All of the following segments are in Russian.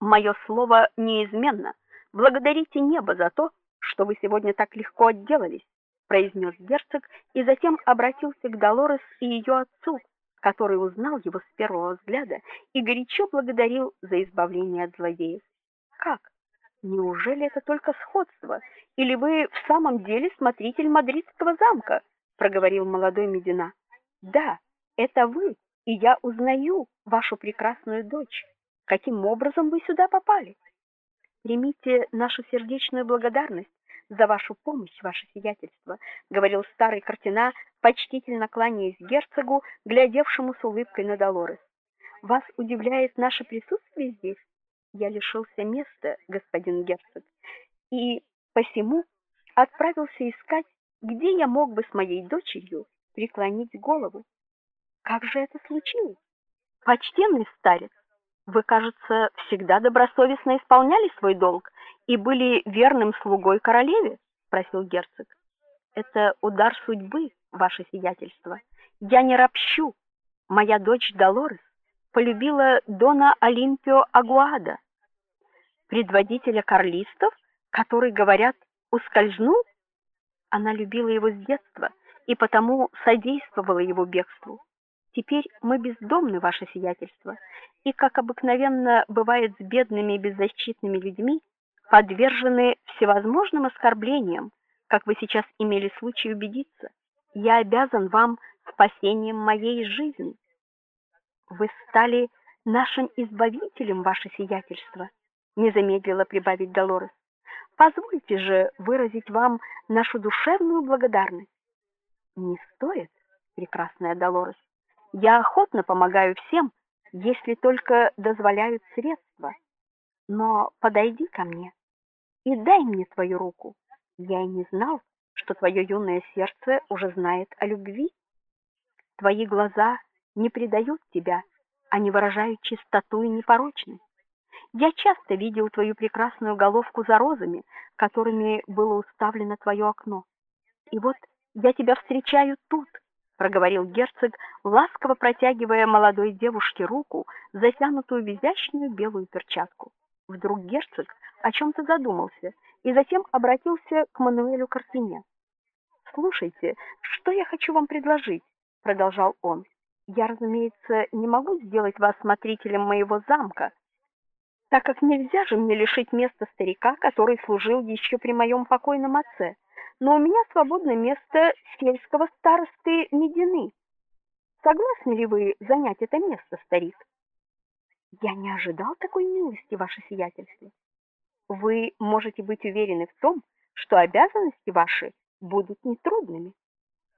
Мое слово неизменно. Благодарите небо за то, что вы сегодня так легко отделались, произнес герцог и затем обратился к Долорес и ее отцу, который узнал его с первого взгляда и горячо благодарил за избавление от злодеев. Как? Неужели это только сходство, или вы в самом деле смотритель мадридского замка? проговорил молодой Медина. Да, это вы, и я узнаю вашу прекрасную дочь. Каким образом вы сюда попали? Примите нашу сердечную благодарность за вашу помощь, ваше сиятельство, говорил старый картина, почтительно кланяясь герцогу, глядевшему с улыбкой на Долорес. Вас удивляет наше присутствие здесь? Я лишился места, господин герцог, и посему отправился искать, где я мог бы с моей дочерью преклонить голову. Как же это случилось? Почтенный старец, вы, кажется, всегда добросовестно исполняли свой долг и были верным слугой королеве, спросил герцог. Это удар судьбы, ваше сиятельство. Я не ропщу. Моя дочь Долорес полюбила дона Олимпио Агуада, предводителя карлистов, который, говорят, ускользнул. Она любила его с детства и потому содействовала его бегству. Теперь мы бездомны, ваше сиятельство, и, как обыкновенно бывает с бедными и беззащитными людьми, подвержены всевозможным оскорблениям, как вы сейчас имели случай убедиться. Я обязан вам спасением моей жизни. Вы стали нашим избавителем, ваше сиятельство, не замедлила прибавить Долорес. Позвольте же выразить вам нашу душевную благодарность. Не стоит, прекрасная Долорес. Я охотно помогаю всем, если только дозволяют средства. Но подойди ко мне и дай мне твою руку. Я и не знал, что твое юное сердце уже знает о любви. Твои глаза не предают тебя, они выражают чистоту и непорочность. Я часто видел твою прекрасную головку за розами, которыми было уставлено твое окно. И вот я тебя встречаю тут, проговорил герцог, ласково протягивая молодой девушке руку, затянутую в изящную белую перчатку. Вдруг герцог о чем то задумался и затем обратился к Мануэлю Картине. "Слушайте, что я хочу вам предложить", продолжал он. "Я, разумеется, не могу сделать вас смотрителем моего замка, так как нельзя же мне лишить места старика, который служил еще при моем покойном отце. Но у меня свободное место сельского старосты Медины. Согласны ли вы занять это место, старик? Я не ожидал такой милости, ваше сиятельство. Вы можете быть уверены в том, что обязанности ваши будут нетрудными.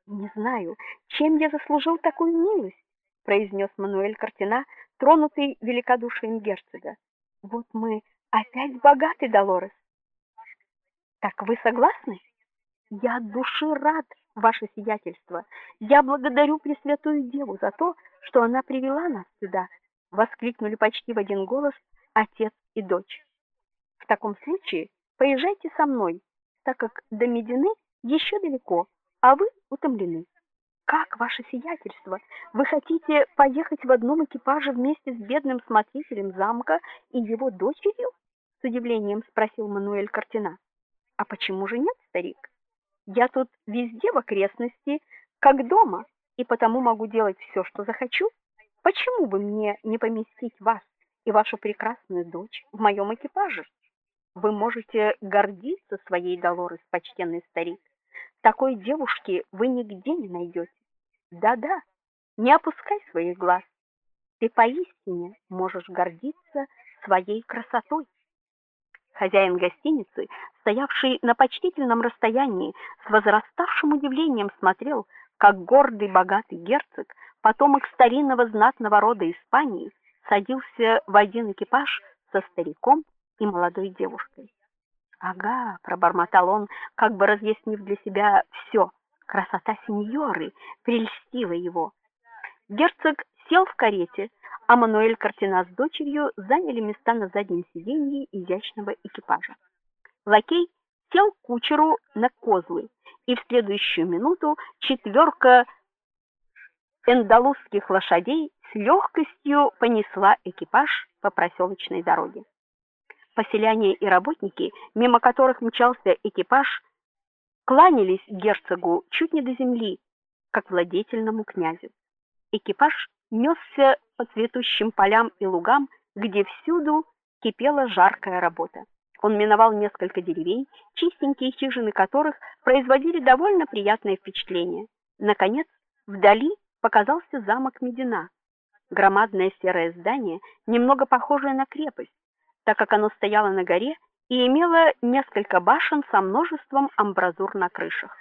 Не знаю, чем я заслужил такую милость, произнес Мануэль Картина, тронутый великодушием герцога. Вот мы опять богаты, Долорес. Так вы согласны? Я от души рад, ваше сиятельство. Я благодарю Пресвятую Деву за то, что она привела нас сюда, воскликнули почти в один голос отец и дочь. В таком случае поезжайте со мной, так как до Медины еще далеко, а вы утомлены. Как ваше сиятельство? Вы хотите поехать в одном экипаже вместе с бедным смотрителем замка и его дочерью? с удивлением спросил Мануэль Картина. А почему же нет, старик? Я тут везде в окрестности, как дома, и потому могу делать все, что захочу. Почему бы мне не поместить вас и вашу прекрасную дочь в моем экипаже? Вы можете гордиться своей Долорес, почтенный старик. Такой девушки вы нигде не найдете. Да-да, не опускай своих глаз. Ты поистине можешь гордиться своей красотой. Хозяин гостиницы, стоявший на почтительном расстоянии, с возраставшим удивлением смотрел, как гордый богатый герцог, потомок старинного знатного рода Испании, садился в один экипаж со стариком и молодой девушкой. "Ага", пробормотал он, как бы разъяснив для себя все. Красота сеньоры прельстила его. Герцог сел в карете, а Мануэль Картина с дочерью заняли места на заднем сиденье изящного экипажа. Лакей сел кучеру на козлы, и в следующую минуту четверка эндалузских лошадей с легкостью понесла экипаж по проселочной дороге. Поселяне и работники, мимо которых мчался экипаж, кланялись герцогу чуть не до земли, как владетельному князю. Экипаж несся по цветущим полям и лугам, где всюду кипела жаркая работа. Он миновал несколько деревень, чистенькие хижины которых производили довольно приятное впечатление. Наконец, вдали показался замок Медина. Громадное серое здание, немного похожее на крепость, так как оно стояло на горе и имело несколько башен со множеством амбразур на крышах.